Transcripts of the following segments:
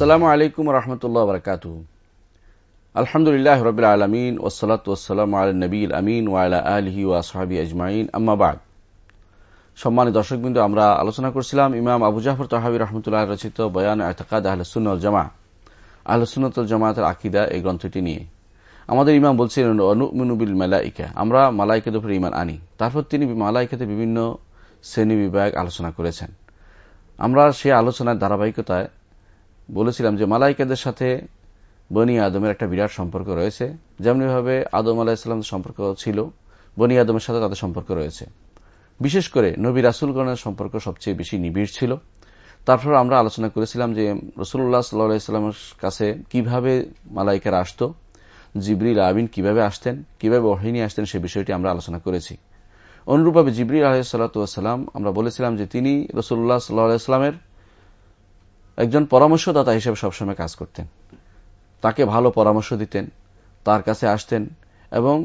আসসালামু আলাইকুম রহমতুল্লাহ বরকাত আলহামদুলিল্লাহ রবিল আলমিন ওসলাত ওসালাম আল নবীল আমিন ওয়ালা আলহি ওয়াসাবি আজমাইন। আম্মাবাদ সম্মানিত দর্শকবৃন্দ, আমরা আলোচনা করছিলাম ইমাম আবু জাফর তহাবি রহমতুল্লাহ রচিত বয়ান এতকাদ আহলসুন্নল জামা আহলসুন্নতুল জামাতের আকিদা এই গ্রন্থটি নিয়ে। আমাদের ইমাম বলছিলেন অনুমিনুবিল মালাইকা। আমরা মালাইকের উপরে ইমান আনি। তারপর তিনি মালাইকাতে বিভিন্ন শ্রেণি বিভাগ আলোচনা করেছেন। আমরা সেই আলোচনার ধারাবাহিকতায় বলেছিলাম যে মালাইকাদের সাথে বনি আদমের একটা বিরাট সম্পর্ক রয়েছে। যেমনিভাবে আদম আলাহিসাল্লাম সম্পর্ক ছিল, বনি আদমের সাথে তাদের সম্পর্ক রয়েছে। বিশেষ করে নবী রাসুলগণের সম্পর্ক সবচেয়ে বেশি নিবিড় ছিল। তারপর আমরা আলোচনা করেছিলাম যে রসুল্লাহ সাল্লাহামের কাছে কীভাবে মালাইকারা আসত, জিবরিল আবিন কীভাবে আসতেন, কীভাবে অহিনী আসতেন সে বিষয়টি আমরা আলোচনা করেছি। অনুরূপভাবে জিবরিল আলহাতাম আমরা বলেছিলাম যে তিনি রসুল্লাহ সাল্লাহামের একজন পরামর্শদাতা হিসেবে সবসময় কাজ করতেন। তাকে ভালো পরামর্শ দিতেন, তার কাছে আসতেন এবং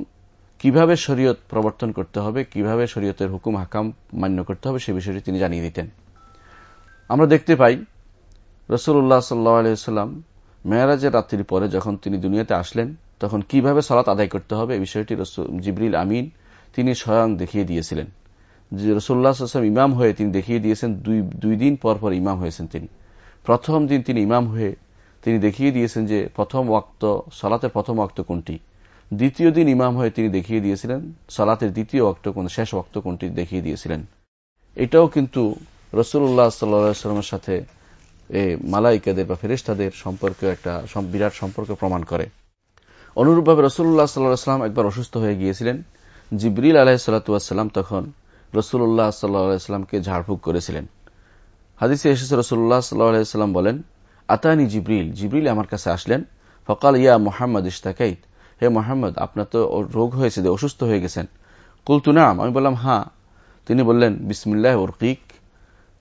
কীভাবে শরীয়ত প্রবর্তন করতে হবে, কীভাবে শরীয়তের হুকুম, হাকাম মান্য করতে হবে সে বিষয়টি তিনি জানিয়ে দিতেন। আমরা দেখতে পাই রসুল্লাহ সাল্লাম মেয়ারাজের রাত্রির পরে যখন তিনি দুনিয়াতে আসলেন, তখন কীভাবে সালাত আদায় করতে হবে এই বিষয়টি জিবরিল আমিন তিনি স্বয়ং দেখিয়ে দিয়েছিলেন। রসুল্লাহ ইমাম হয়ে তিনি দেখিয়ে দিয়েছেন, দুই দুই দিন পর পর ইমাম হয়েছেন তিনি। প্রথম দিন তিনি ইমাম হয়ে তিনি দেখিয়ে দিয়েছেন যে প্রথম ওয়াক্ত, সালাতের প্রথম ওয়াক্ত কোনটি? দ্বিতীয় দিন ইমাম হয়ে তিনি দেখিয়ে দিয়েছিলেন, সালাতের দ্বিতীয় ওয়াক্ত কোন, শেষ ওয়াক্ত কোনটি দেখিয়ে দিয়েছিলেন। এটাও কিন্তু রসুল্লাহ সাল্লামের সাথে মালাইকাদের বা ফেরিস্তাদের সম্পর্কে একটা বিরাট সম্পর্ক প্রমাণ করে। অনুরূপভাবে রসুল্লাহ সাল্লাহাম একবার অসুস্থ হয়ে গিয়েছিলেন। জিবরিল আলাহ সাল্লাতাম তখন রসুল্লাহ সাল্লাহামকে ঝাড়ফুঁক করেছিলেন। হাদিসে এসেছে রসুল্লাহ সাল্লাম বলেন, আতানি জিব্রিল। জিব্রিল আমার কাছে আসলেন, ফকাল ইয়া মোহাম্মদ ইস্তাকাইত হে মোহাম্মদ, আপনার তো রোগ হয়েছে, যে অসুস্থ হয়ে গেছেন। কুলতু নাম। আমি বললাম হ্যাঁ। তিনি বললেন, বিসমিল্লাহ ওরকিক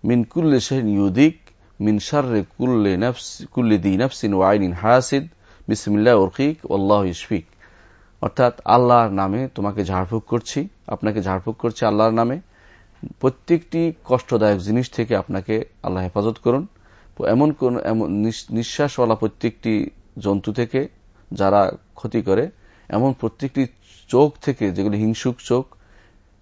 মিন কুল্লে শাহিন ইউদিক। মিন শার্রে কুল্লে কুল্লে দি নফসিন ওয়াইনিন হাসিদ। বিসমিল্লাহ ওরকিক ওল্লাহ ইশফিক। অর্থাৎ আল্লাহর নামে তোমাকে ঝাড়ফুঁক করছি, আপনাকে ঝাড়ফুঁক করছি আল্লাহর নামে। প্রত্যেকটি কষ্টদায়ক জিনিস থেকে আপনাকে আল্লাহ হেফাজত করুন। এমন কোন নিঃশ্বাসওয়ালা প্রত্যেকটি জন্তু থেকে যারা ক্ষতি করে, এমন প্রত্যেকটি চোখ থেকে যেগুলি হিংসুক চোখ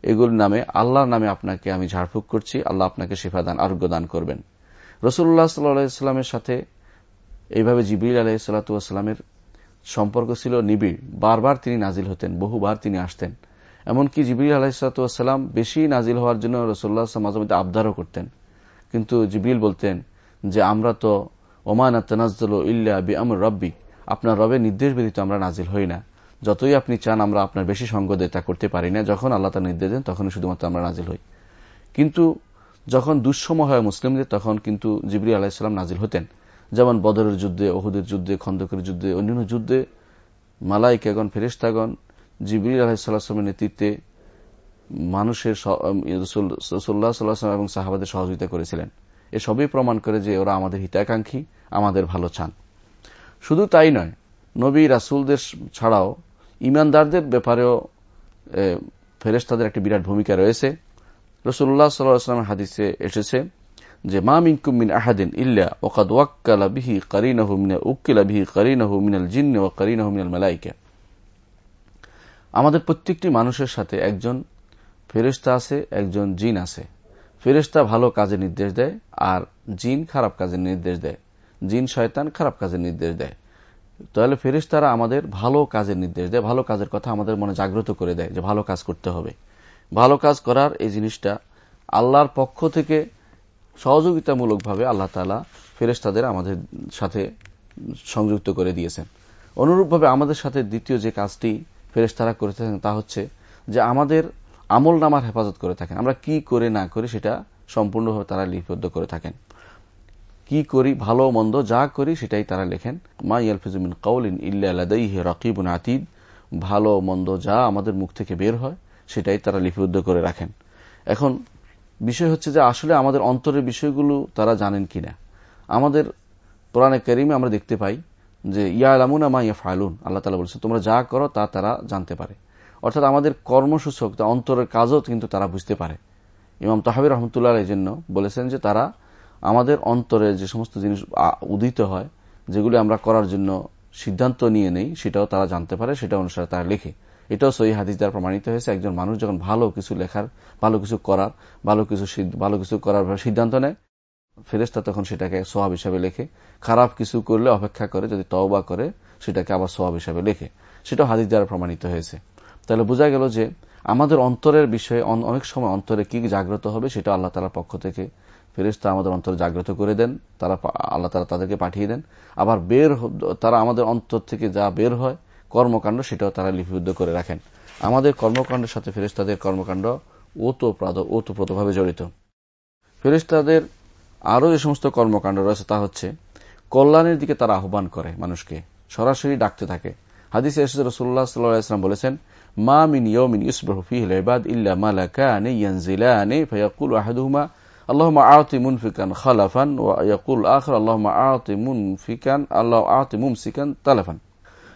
এগুলির নামে আল্লাহর নামে আপনাকে আমি ঝাড়ফুঁক করছি, আল্লাহ আপনাকে শেফা দান, আরোগ্য দান করবেন। রসুল্লাহ সাল্লাহামের সাথে এইভাবে জিবির আলাহিসাল্লামের সম্পর্ক ছিল নিবিড়। বারবার তিনি নাজিল হতেন, বহুবার তিনি আসতেন। এমনকি জিবির আলাহিসাল্লাম বেশি নাজিল হওয়ার জন্য রসুল্লাহ মাঝে মধ্যে আবদারও করতেন। কিন্তু জিবিল বলতেন যে, আমরা তো ওমান আতনাজল ইল্লা বি আমর রব্বি, আপনার রবের নির্দেশ ব্যতীত আমরা নাজিল হই না। যতই আপনি চান আমরা আপনার বেশি সঙ্গ তা করতে পারি না। যখন আল্লাহ তার নির্দেশ দেন, তখনই শুধুমাত্র আমরা নাজিল হই। কিন্তু যখন দুঃসময় হয় মুসলিমদের, তখন কিন্তু জিবরি আলাহিসাল্লাম নাজিল হতেন। যেমন বদরের যুদ্ধে ওহুদের যুদ্ধে, খন্দকের যুদ্ধে, অন্যান্য যুদ্ধে মালাইকাগণ ফেরেস্তাগণ জিবরি আলাহিসাল্লামের নেতৃত্বে মানুষের রসুল্লাহ সাল্লাহাম এবং সাহাবাদের সহযোগিতা করেছিলেন। এসবই প্রমাণ করে যে ওরা আমাদের হিতাকাঙ্ক্ষী, আমাদের ভালো চান। শুধু তাই নয়, নবী রাসুলদের ছাড়াও ইমানদারদের ব্যাপারেও ফেরেস্তাদের একটি বিরাট ভূমিকা রয়েছে। রসুল্লাহ সাল্লাহামের হাদিসে এসেছে যে, মা মিনকুম মিন আহাদিন ইল্লা ওকাদ ওয়াক্কালা বিহি কারিনাহু মিনা উক্কিলা বিহি কারিনাহু মিনাল জিন্ন ও কারিনাহু মিনাল মালাইকা। আমাদের প্রত্যেকটি মানুষের সাথে একজন ফেরিস্তা আছে, একজন জিন আছে। ফেরিস্তা ভালো কাজে নির্দেশ দেয় আর জিন খারাপ কাজের নির্দেশ দেয়। জিন শয়তান খারাপ কাজের নির্দেশ দেয়। তাহলে ফেরিস্তারা আমাদের ভালো কাজের নির্দেশ দেয়, ভালো কাজের কথা আমাদের মনে জাগ্রত করে দেয় যে ভালো কাজ করতে হবে। ভালো কাজ করার এই জিনিসটা আল্লাহর পক্ষ থেকে সহযোগিতামূলকভাবে আল্লাহ তালা ফেরেস্তাদের আমাদের সাথে সংযুক্ত করে দিয়েছেন। অনুরূপভাবে আমাদের সাথে দ্বিতীয় যে কাজটি ফেরেস্তারা করে থাকেন, তা হচ্ছে যে আমাদের আমল নামার হেফাজত করে থাকেন। আমরা কি করে না করি সেটা সম্পূর্ণভাবে তারা লিপিবদ্ধ করে থাকেন। কি করি, ভালো মন্দ যা করি সেটাই তারা লেখেন। মা ইয়ালফিজুমিন কৌলিন ইল্লাহি রকিবুন আতিদ। ভালো মন্দ যা আমাদের মুখ থেকে বের হয় সেটাই তারা লিপিবদ্ধ করে রাখেন। এখন বিষয় হচ্ছে যে আসলে আমাদের অন্তরের বিষয়গুলো তারা জানেন কিনা। আমাদের কোরআনে করিমে আমরা দেখতে পাই যে ইয়া আলামুন আমা ইয়া ফায়লুন আল্লাহ তালা বলছেন তোমরা যা করো তা তারা জানতে পারে। অর্থাৎ আমাদের কর্মসূচক, তা অন্তরের কাজও কিন্তু তারা বুঝতে পারে। ইমাম তাহাবির রহমতুল্লাহ এই জন্য বলেছেন যে, তারা আমাদের অন্তরে যে সমস্ত জিনিস উদিত হয়, যেগুলি আমরা করার জন্য সিদ্ধান্ত নিয়ে নেই, সেটাও তারা জানতে পারে, সেটা অনুসারে তারা লেখে। এটাও সহি হাদিস দ্বারা প্রমাণিত হয়েছে, একজন মানুষ যখন ভালো কিছু লেখার, ভালো কিছু করার, ভালো কিছু ভালো কিছু করার সিদ্ধান্ত নেয় ফেরেস্তা তখন সেটাকে সোয়াব হিসাবে লেখে। খারাপ কিছু করলে অপেক্ষা করে, যদি তওবা করে, সেটাকে আবার সোয়াব হিসাবে লেখে। সেটাও হাদিস দ্বারা প্রমাণিত হয়েছে। তাহলে বোঝা গেল যে আমাদের অন্তরের বিষয়ে অনেক সময় অন্তরে কি জাগ্রত হবে সেটা আল্লাহ তালার পক্ষ থেকে ফেরেস্তা আমাদের অন্তর জাগ্রত করে দেন। তারা আল্লাহ তালা তাদেরকে পাঠিয়ে দেন। আবার বের তারা আমাদের অন্তর থেকে যা বের হয়, কর্মকাণ্ড সেটাও তারা লিপিবদ্ধ করে রাখেন। আমাদের কর্মকাণ্ডের সাথে ফেরেস্তাদের কর্মকাণ্ড ওতপ্রাদ ওতপ্রোতভাবে জড়িত। ফেরেস্তাদের আরও যে সমস্ত কর্মকাণ্ড রয়েছে তা হচ্ছে কল্যাণের দিকে তারা আহ্বান করে মানুষকে সরাসরি ডাকতে থাকে হাদিস রসুল্লাহ সাল্লাম বলেছেন মা মিন ইয়মিন ইউসবাহু ফিহি আল-ইবাদ ইল্লা মালাকানি ইয়ানজিলানি ফায়াকুলু আহাদুহুমা اللهم اعط منفقا خلفا ويقول الاخر اللهم اعط منفقا الله اعط ممسكا تلفا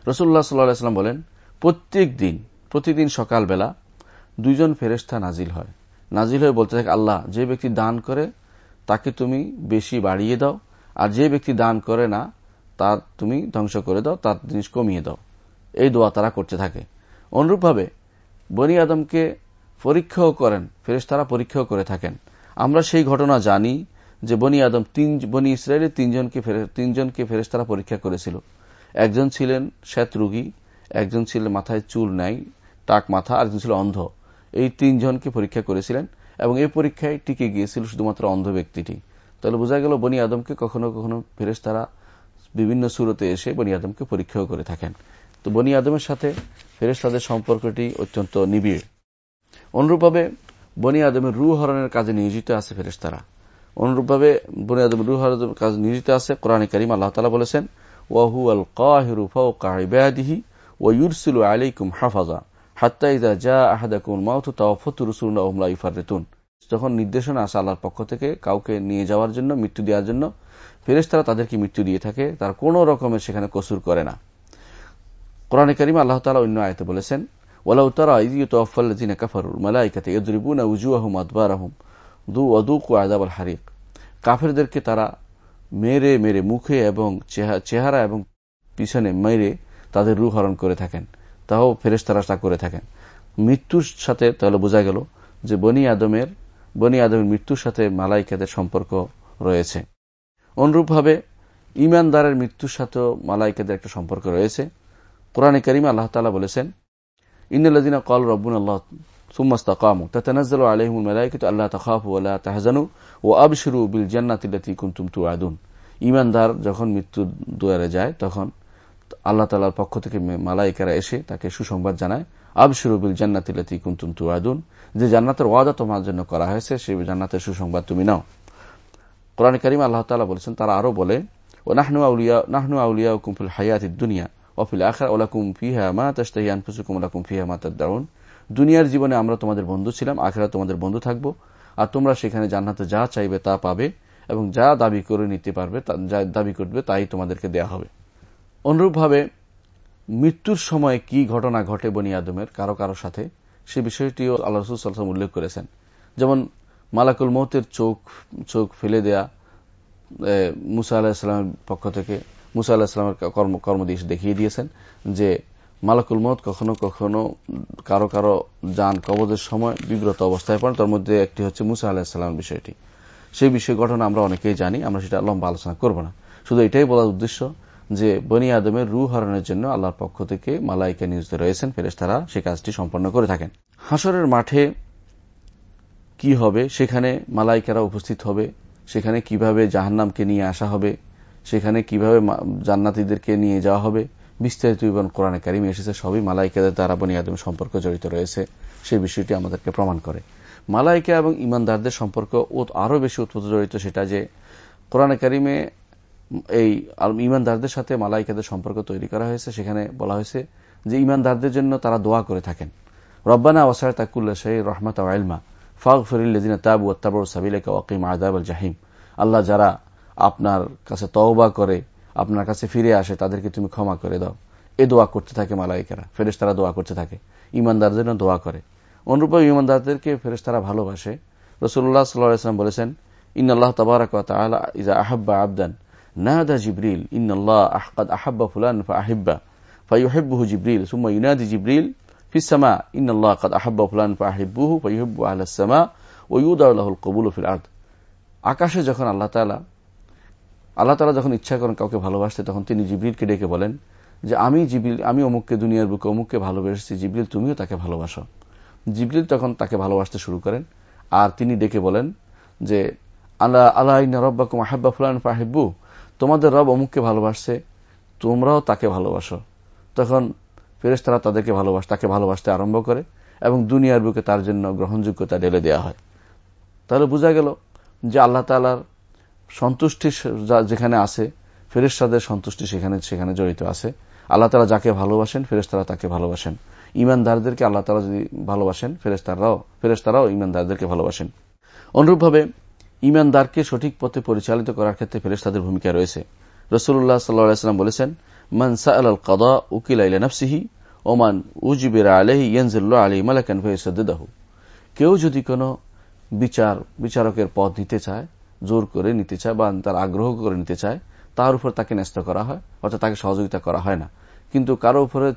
রাসূলুল্লাহ সাল্লাল্লাহু আলাইহি ওয়াসাল্লাম বলেন প্রত্যেক দিন প্রতিদিন সকালবেলা দুইজন ফেরেশতা নাজিল হয় নাজিল হয়ে বলতে থাকে আল্লাহ যে ব্যক্তি দান করে তাকে তুমি বেশি বাড়িয়ে দাও, আর যে ব্যক্তি দান করে না তার তুমি ধ্বংস করে দাও, তার জিনিস কমিয়ে দাও। এই দোয়া তারা করতে থাকে। অনুরূপভাবে বনি আদমকে পরীক্ষাও করেন, ফেরেশতারা পরীক্ষাও করে থাকেন। আমরা সেই ঘটনা জানি যে বনি আদম তিন, বনি ইসরায়েলের তিনজনকে তিনজনকে ফেরেশতারা পরীক্ষা করেছিল। একজন ছিলেন শ্বেত রুগী, একজন ছিলেন মাথায় চুল নাই, টাক মাথা, আরেকজন ছিল অন্ধ। এই তিনজনকে পরীক্ষা করেছিলেন। এবং এই পরীক্ষায় টিকে গিয়েছিল শুধুমাত্র অন্ধ ব্যক্তিটি। তাহলে বোঝা গেল বনি আদমকে কখনো কখনো ফেরেশতারা বিভিন্ন সুরতে এসে বনি আদমকে পরীক্ষাও করে থাকেন। তো বনি আদমের সাথে ফেরেশতাদের সম্পর্কটি অত্যন্ত নিবিড়। অনুরূপভাবে বনি আদমের রু হরণের কাজে নিয়োজিত আছে ফেরেশতারা। অনুরূপভাবে বনি আদমের রু হরণের কাজে নিয়োজিত আছে কোরআনে করিম আল্লাহ তালা বলেছেন ওয়াহু আল কাহিরু ফাওকা ইবাদিহি ওয়া ইউরসিলু আলাইকুম হাফাজা। যা আহাদাকুল যখন নির্দেশনা আসে আল্লাহর পক্ষ থেকে কাউকে নিয়ে যাওয়ার জন্য, মৃত্যু দেওয়ার জন্য ফেরেস তারা তাদেরকে মৃত্যু দিয়ে থাকে, তার কোনো রকমের সেখানে কসুর করে না। কোরআনে করিম আল্লাহ তালা অন্য আয়তে বলেছেন উজু আহম আদবার আহম দু কাফেরদেরকে তারা মেরে মেরে মুখে এবং চেহারা এবং পিছনে মেরে তাদের রু হরণ করে থাকেন। তাও ফেরেস তারা তা করে থাকেন। মৃত্যুর সাথে তাহলে বোঝা গেল যে বনি আদমের বনি আদমের মৃত্যুর সাথে মালাইকাদের সম্পর্ক রয়েছে। অনুরূপভাবে ইমানদারের মৃত্যুর সাথেও মালাইকাদের একটা সম্পর্ক রয়েছে। কোরআনে করিম আল্লাহ তালা বলেছেন ইন্দিনা কল রব্বুন আল্লাহ যখন মৃত্যু দুয়ারে যায়, তখন আল্লাহ তাআলার পক্ষ থেকে মালাইকারা এসে তাকে সুসংবাদ জানায়, আবশিরু বিল জান্নাতি আল্লাতী কুনতুম তুআদুন যে জান্নাতের ওয়াদা তোমার জন্য করা হয়েছে সেই জান্নাতের সুসংবাদ তুমি নাও। কোরআন কারীম আল্লাহ তাআলা বলেছেন, তারা আরও বলে ও নাহনু আউলিয়া, নাহনু আউলিয়াউকুম ফিল হায়াতিদ দুনিয়া অফিল আখার ওলাকুম ফিহা মা তাস্তাহি আনফুসুকুম ওলাকুম ফিহা মা তাদাউন দুনিয়ার জীবনে আমরা তোমাদের বন্ধু ছিলাম আখেরা তোমাদের বন্ধু থাকব, আর তোমরা সেখানে জান্নাতে যা চাইবে তা পাবে এবং যা দাবি করে নিতে পারবে যা দাবি করবে তাই তোমাদেরকে দেয়া হবে। অনুরূপভাবে মৃত্যুর সময় কি ঘটনা ঘটে বনি আদমের কারও কারও সাথে, সে বিষয়টিও আল্লাহ রসুল উল্লেখ করেছেন। যেমন মালাকুল মৌতের চোখ চোখ ফেলে দেয়া মুসা আলাহিসামের পক্ষ থেকে, মুসা আল্লাহামের কর্ম, কর্মদিশ দেখিয়ে দিয়েছেন যে মালাকুল মত কখনো কখনো কারও কারও যান কবজের সময় বিব্রত অবস্থায় পড়েন তার মধ্যে একটি হচ্ছে মুসা আলাহিসাল্লামের বিষয়টি। সেই বিষয় ঘটনা আমরা অনেকেই জানি, আমরা সেটা লম্বা আলোচনা করব না। শুধু এটাই বলার উদ্দেশ্য যে বনি আদমের রু হরণের জন্য আল্লাহর পক্ষ থেকে মালাইকা নিয়োজিত রয়েছেন ফেরেস্তারা সে কাজটি সম্পন্ন করে থাকেন। হাসরের মাঠে কি হবে? সেখানে মালাইকারা উপস্থিত হবে। সেখানে কীভাবে জাহান্নামকে নিয়ে আসা হবে? সেখানে কীভাবে জান্নাতিদেরকে নিয়ে যাওয়া হবে? বিস্তারিত বিবরণ কোরআনে কারিমে এসেছে, সবই মালাইকাদের দ্বারা বনি আদম সম্পর্ক জড়িত রয়েছে। সেই বিষয়টি আমাদেরকে প্রমাণ করে। মালাইকা এবং ইমানদারদের সম্পর্ক আরও বেশি উৎপত জড়িত সেটা যে কোরআনে কারিমে এই ইমানদারদের সাথে মালাইকাদের সম্পর্ক তৈরি করা হয়েছে। সেখানে বলা হয়েছে যে ইমানদারদের জন্য তারা দোয়া করে থাকেন। রব্বানা ওয়াসার তাকুল্লা শাহী রহমত আলমা ফাগ ফরিল্লাদিনা তাবু আত্তাবর সাবিলাকা ওয়াকিম আদাব আল জাহিম। আল্লাহ যারা আপনার কাছে তওবা করে, আপনার কাছে ফিরে আসে, তাদেরকে তুমি ক্ষমা করে দাও। এ দোয়া করতে থাকে মালাইকারা। ফেরেস তারা দোয়া করতে থাকে। ইমানদারদের জন্য দোয়া করে। অনুরূপ ইমানদারদেরকে ফেরেস তারা ভালোবাসে রসুল্লাহ সাল্লাম বলেছেন ইন আল্লাহ তবারক ইজা আহাব্বা আবদান। নাদা জিব্রিল ইন্নআল্লাহ আহকাদ আহাব্বা ফুলান আহিব্বা ফাইহিব্বুহু জিব্রিল সুম্মা ইউনাদি জিব্রিল ফিসামা ইন্নআল্লাহ কাদ আহাব্বা ফুলান ফাহিব্বুহু ফাইহিব্বু আহলাসামা ওয়ুদাউল্লাহুল কবুল ফিল আর্দ আকাশে যখন আল্লাহ তালা আল্লাহ তালা যখন ইচ্ছা করেন কাউকে ভালোবাসতে, তখন তিনি জিবরিলকে ডেকে বলেন যে, আমি জিবিল আমি অমুককে দুনিয়ার বুকে অমুককে ভালোবেসেছি, জিবরিল তুমিও তাকে ভালোবাসো। জিবরিল তখন তাকে ভালোবাসতে শুরু করেন, আর তিনি ডেকে বলেন যে আল্লাহ আল্লাহ রব্বাকুম আহাব্বা ফুলান ফাহিব্বু তোমাদের রব অমুককে ভালোবাসছে, তোমরাও তাকে ভালোবাসো। তখন ফেরেস তারা তাদেরকে ভালোবাস, তাকে ভালোবাসতে আরম্ভ করে এবং দুনিয়ার বুকে তার জন্য গ্রহণযোগ্যতা ঢেলে দেওয়া হয়। তাহলে বোঝা গেল যে আল্লাহ তালার সন্তুষ্টি যেখানে আছে ফেরেস্তাদের সন্তুষ্টি সেখানে সেখানে জড়িত আছে। আল্লাহ তালা যাকে ভালোবাসেন ফেরেস্তারা তাকে ভালোবাসেন। ইমানদারদেরকে আল্লাহ তালা যদি ভালোবাসেন ফেরেস্তারাও ফেরেস্তারাও ইমানদারদেরকে ভালোবাসেন। অনুরূপভাবে ইমানদারকে সঠিক পথে পরিচালিত করার ক্ষেত্রে ফেরেস্তাদের ভূমিকা রয়েছে। রসুল্লাহ সাল্লাম বলেছেন, মান সাল কদা উকিল ওমান আলী কেউ যদি কোনো বিচার, বিচারকের পথ নিতে চায়, জোর করে নিতে চায় বা তার আগ্রহ করে নিতে চায়, তার উপর তাকে ন্যস্ত করা হয়, অর্থাৎ তাকে সহযোগিতা করা হয় না। কিন্তু কারও উপরে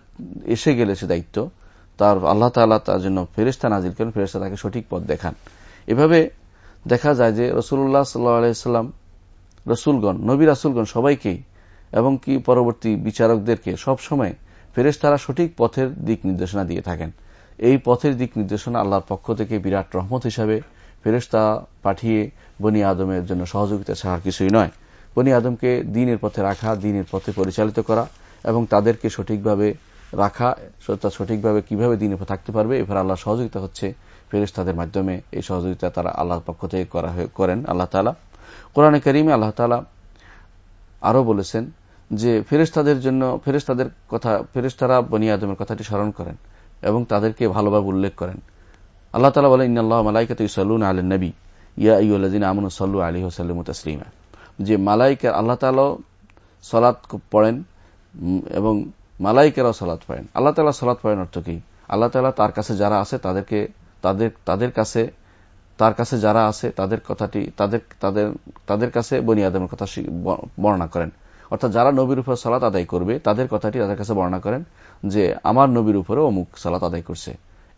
এসে গেলে সে দায়িত্ব, তার আল্লাহ তাল্লাহ তার জন্য ফেরিস্তা নাজির করেন ফেরিস্তা তাকে সঠিক পথ দেখান। এভাবে দেখা যায় যে রসুল্লাহ সাল্লাম রসুলগণ, নবী রাসুলগণ সবাইকেই এবং কি পরবর্তী বিচারকদেরকে সব সময় ফেরেস্তারা সঠিক পথের দিক নির্দেশনা দিয়ে থাকেন। এই পথের দিক নির্দেশনা আল্লাহর পক্ষ থেকে বিরাট রহমত হিসাবে ফেরেস্তা পাঠিয়ে বনি আদমের জন্য সহযোগিতা ছাড়া কিছুই নয়। বনি আদমকে দিনের পথে রাখা, দিনের পথে পরিচালিত করা এবং তাদেরকে সঠিকভাবে রাখা তা সঠিকভাবে কীভাবে দিনের থাকতে পারবে এবার আল্লাহ সহযোগিতা হচ্ছে ফেরেস্তাদের মাধ্যমে। এই সহযোগিতা তারা আল্লাহর পক্ষ থেকে করা করেন আল্লাহ তালা কোরআনে করিমে আল্লাহ তালা আরও বলেছেন যে ফেরেস্তাদের জন্য ফেরেস্তাদের কথা ফেরেস্তারা বনি আদমের কথাটি স্মরণ করেন এবং তাদেরকে ভালোভাবে উল্লেখ করেন। আল্লাহ তালা বলেন ইন্নআল্লাহ মালাইকাত ইসাল্লুন আল নবী। ইয়া ইউল্লাদিন আমন সাল্লু আলী ওসাল্লাম তসলিমা। যে মালাইকার, আল্লাহ তালাও সলাৎ পড়েন এবং মালাইকেরাও সলাৎ পড়েন। আল্লাহ তালা সলাৎ পড়েন অর্থ কি? আল্লাহ তালা তার কাছে যারা আছে তাদেরকে, তাদের তাদের কাছে, তার কাছে যারা আছে তাদের কথাটি, তাদের তাদের তাদের কাছে বনি আদমের কথা বর্ণনা করেন। অর্থাৎ যারা নবীর উপর সালাত আদায় করবে, তাদের কথাটি তাদের কাছে বর্ণনা করেন যে, আমার নবীর উপরে অমুক সালাত আদায় করছে।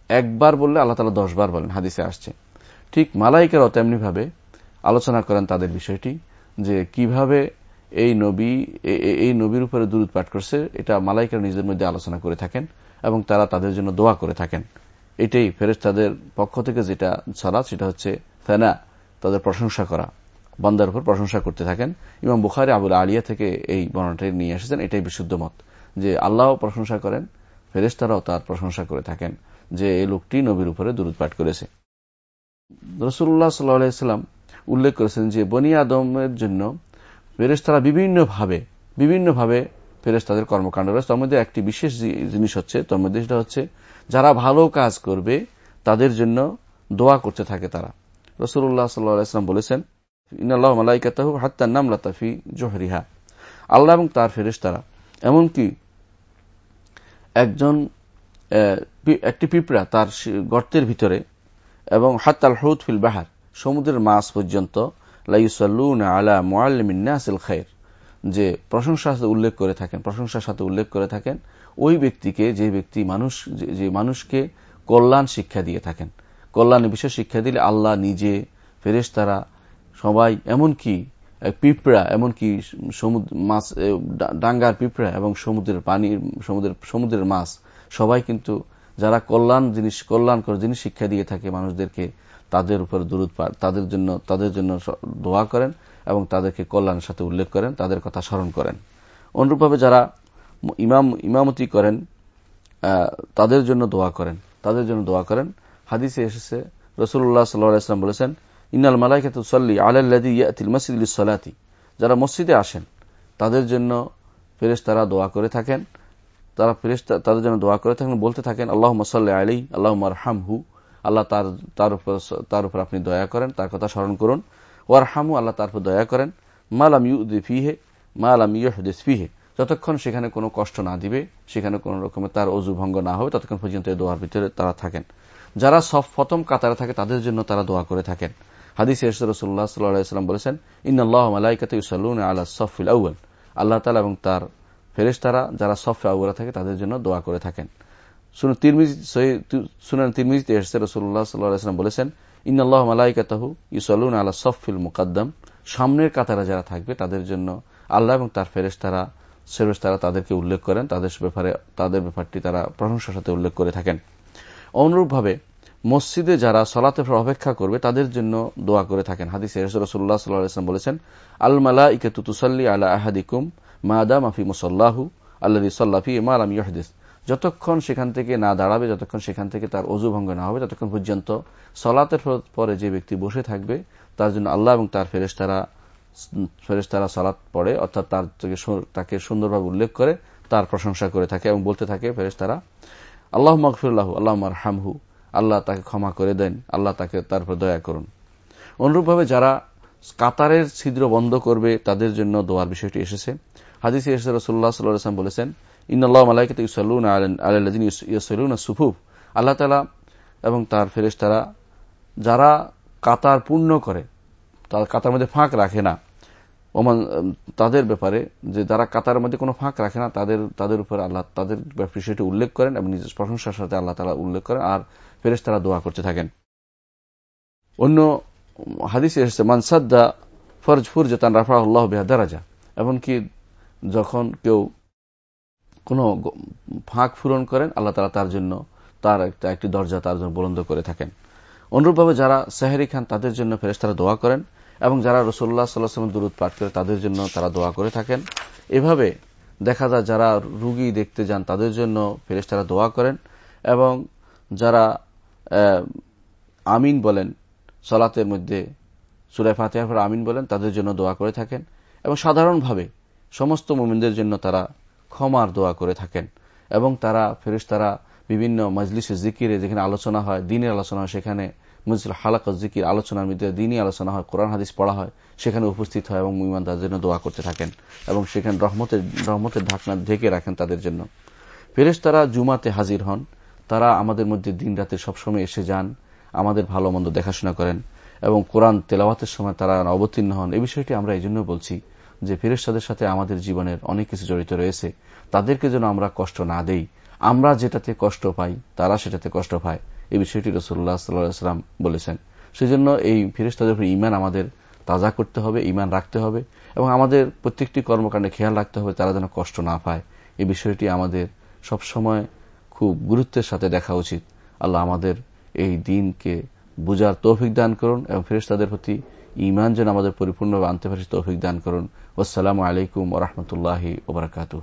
একবার বললে আল্লাহ তালা দশ বার বলেন, হাদিসে আসছে। ঠিক মালাইকেরাও তেমনিভাবে আলোচনা করেন তাদের বিষয়টি যে, কীভাবে এই নবী এই নবীর উপরে দূরত পাঠ করছে, এটা মালাইকার নিজের মধ্যে আলোচনা করে থাকেন এবং তারা তাদের জন্য দোয়া করে থাকেন। এটাই ফেরেস তাদের পক্ষ থেকে যেটা সালাদ সেটা হচ্ছে ফেনা তাদের প্রশংসা করা। বন্দার উপর প্রশংসা করতে থাকেন। ইমাম বুখারি, আবুল আলিয়া থেকে এই বর্ণনাটি নিয়ে এসেছেন, এটাই বিশুদ্ধ মত। যে আল্লাহ প্রশংসা করেন ফেরেস্তারাও তার প্রশংসা করে থাকেন, যে এই লোকটি নবীর উপরে দূরত পাঠ করেছে। রসুল্লাহ সাল্লাম উল্লেখ করেছেন যে বনি আদমের জন্য ফেরেস্তারা বিভিন্নভাবে বিভিন্নভাবে ফেরেস্তাদের কর্মকাণ্ড রয়েছে। তার মধ্যে একটি বিশেষ জিনিস হচ্ছে, তার মধ্যে সেটা হচ্ছে, যারা ভালো কাজ করবে, তাদের জন্য দোয়া করতে থাকে তারা। রসুল্লাহ সাল্লাম বলেছেন ইনাল্লাহ মালাইকাতাহু হাত্তার নাম লাতাফি জোহরিহা। আল্লাহ এবং তার ফেরেস্তারা এমনকি একজন একটি পিঁপড়া তার গর্তের ভিতরে এবং হাত্তাল হৌদ ফিল বাহার, সমুদ্রের মাছ পর্যন্ত লাইসাল্লুন যে প্রশংসার সাথে উল্লেখ করে থাকেন, প্রশংসার সাথে উল্লেখ করে থাকেন, ওই ব্যক্তিকে, যে ব্যক্তি মানুষ, যে মানুষকে কল্যাণ শিক্ষা দিয়ে থাকেন। কল্যাণের বিষয় শিক্ষা দিলে আল্লাহ নিজে, ফেরেশতারা সবাই, এমনকি পিঁপড়া, এমনকি সমুদ্র মাছ ডাঙ্গার পিঁপড়া এবং সমুদ্রের পানির, সমুদ্রের সমুদ্রের মাছ, সবাই কিন্তু যারা কল্যাণ জিনিস, কল্যাণকর জিনিস শিক্ষা দিয়ে থাকে মানুষদেরকে, তাদের উপর দূরত তাদের জন্য তাদের জন্য দোয়া করেন এবং তাদেরকে কল্যাণের সাথে উল্লেখ করেন, তাদের কথা স্মরণ করেন। অনুরূপভাবে যারা ইমাম, ইমামতি করেন তাদের জন্য দোয়া করেন, তাদের জন্য দোয়া করেন। হাদিসে এসেছে রসুল্লাহ সাল্লাম বলেছেন ইনাল মালাইকাতুসল্লি আলাল্লাদিল মসজিদ সলাতি যারা মসজিদে আসেন, তাদের জন্য ফেরেস তারা দোয়া করে থাকেন তারা ফেরেস তাদের জন্য দোয়া করে থাকেন, বলতে থাকেন আল্লাহ মসাল্লা আলী আল্লাহ মারহাম হু আল্লাহ তার তার উপর তার উপর আপনি দয়া করেন, তার কথা স্মরণ করুন। ওয়ার হামু আল্লাহ তার উপর দয়া করেন। মালাম ইউদি ফিহে মালাম ফিহে। যতক্ষণ সেখানে কোনো কষ্ট না দিবে, সেখানে কোনো রকমের তার অজু ভঙ্গ না হবে, ততক্ষণ পর্যন্ত এই দোয়ার ভিতরে তারা থাকেন। যারা সব প্রথম কাতারে থাকে, তাদের জন্য তারা দোয়া করে থাকেন। হাদিস রসুল্লাহ সাল্লাম বলেছেন ইন্নআল্লাহ আল্লাহ সফিল আউ্ল আল্লাহ তালা এবং তার ফেরেশতারা যারা সফে আউ্লা থাকে, তাদের জন্য দোয়া করে থাকেন। সুনান তিরমিজিতে এসছে রসুল্লাহ সাল্লাম বলেছেন ইন্নআল্লাহ মালাইকাতাহু ইউসাল্লুন আল্লাহ সফিল সামনের কাতারা যারা থাকবে, তাদের জন্য আল্লাহ এবং তার ফেরেশতারা তারা তাদেরকে উল্লেখ করেন। তাদের ব্যাপারে, তাদের ব্যাপারটি তারা প্রশংসার সাথে উল্লেখ করে থাকেন। অনুরূপভাবে মসজিদে যারা সলাতে অপেক্ষা করবে, তাদের জন্য দোয়া করে থাকেন। হাদিস রসুল্লাহ সাল্লাম বলেছেন আল মালা ইকে তুতুসাল্লি আলা আহাদিকুম। মাদা মাফি মুসল্লাহু আল্লাহ সাল্লাফি ইমা ইহদিস যতক্ষণ সেখান থেকে না দাঁড়াবে, যতক্ষণ সেখান থেকে তার অজু ভঙ্গ না হবে, ততক্ষণ পর্যন্ত সলাতের পরে যে ব্যক্তি বসে থাকবে, তার জন্য আল্লাহ এবং তার ফেরেস্তারা ফেরেস্তারা সালাত পড়ে, অর্থাৎ তার তাকে সুন্দরভাবে উল্লেখ করে, তার প্রশংসা করে থাকে এবং বলতে থাকে ফেরেস্তারা আল্লাহ মকফিল্লাহ আল্লাহ হামহু আল্লাহ তাকে ক্ষমা করে দেন, আল্লাহ তাকে তারপর দয়া করুন। অনুরূপভাবে যারা কাতারের ছিদ্র বন্ধ করবে, তাদের জন্য দোয়ার বিষয়টি এসেছে। হাদিস রসুল্লাহ সাল্লাম বলেছেন ইন্নআল্লাহ মালাইকে ইউসাল্লুন সুফুফ। আল্লাহ তালা এবং তার ফেরেস্তারা যারা কাতার পূর্ণ করে, তার কাতার মধ্যে ফাঁক রাখে না। ওমান, তাদের ব্যাপারে যে যারা কাতার মধ্যে কোনো ফাঁক রাখে না, তাদের তাদের উপর আল্লাহ, তাদের বিষয়টি উল্লেখ করেন এবং নিজের প্রশংসার সাথে আল্লাহ তালা উল্লেখ করেন আর ফেরেস তারা দোয়া করতে থাকেন। অন্য হাদিসে এসেছে মানসাদ্দা ফরজ ফুরজাতান রাফা আল্লাহ বেহাদারাজা এমনকি যখন কেউ কোনো ফাঁক ফুরন করেন, আল্লাহ তালা তার জন্য তার একটা, একটি দরজা তার জন্য বলন্দ করে থাকেন। অনুরূপভাবে যারা সেহারি খান, তাদের জন্য ফেরেস্তারা দোয়া করেন এবং যারা রসুল্লাহ সাল্লাহাম দূরত পাঠ করে, তাদের জন্য তারা দোয়া করে থাকেন। এভাবে দেখা যায় যারা রুগী দেখতে যান, তাদের জন্য ফেরেস্তারা দোয়া করেন এবং যারা আমিন বলেন, সলাতের মধ্যে সুরাই ফাতেহার আমিন বলেন, তাদের জন্য দোয়া করে থাকেন। এবং সাধারণভাবে সমস্ত মোমিনদের জন্য তারা ক্ষমার দোয়া করে থাকেন। এবং তারা ফেরিস্তারা বিভিন্ন মজলিসে জিকিরে যেখানে আলোচনা হয়, দিনের আলোচনা হয়, সেখানে মজলিস হালাক জিকির আলোচনার মধ্যে দিনই আলোচনা হয়, কোরআন হাদিস পড়া হয়, সেখানে উপস্থিত হয় এবং ইমান তাদের জন্য দোয়া করতে থাকেন এবং সেখানে রহমতের রহমতের ঢাকনা ঢেকে রাখেন তাদের জন্য। ফেরেশতারা জুমাতে হাজির হন। তারা আমাদের মধ্যে দিন রাতে সবসময় এসে যান, আমাদের ভালো মন্দ দেখাশোনা করেন এবং কোরআন তেলাওয়াতের সময় তারা অবতীর্ণ হন। এই বিষয়টি আমরা এই জন্য বলছি যে ফেরেস্তাদের সাথে আমাদের জীবনের অনেক কিছু জড়িত রয়েছে, তাদেরকে যেন আমরা কষ্ট না দেই। আমরা যেটাতে কষ্ট পাই, তারা সেটাতে কষ্ট পায়। এই বিষয়টি রসুল্লাহ সাল্লাম বলেছেন। সেজন্য এই ফেরেস্তাদের উপর ইমান আমাদের তাজা করতে হবে ইমান রাখতে হবে এবং আমাদের প্রত্যেকটি কর্মকাণ্ডে খেয়াল রাখতে হবে তারা যেন কষ্ট না পায়। এই বিষয়টি আমাদের সবসময় খুব গুরুত্বের সাথে দেখা উচিত। আল্লাহ আমাদের এই দিনকে বুঝার তৌফিক দান করুন এবং ফেরেস্তাদের প্রতি ইমান যেন আমাদের পরিপূর্ণভাবে আনতে পারি তৌফিক দান করুন। আসসালামু আলাইকুম ওরহমতুল্লাহি ওবরাকাতুহ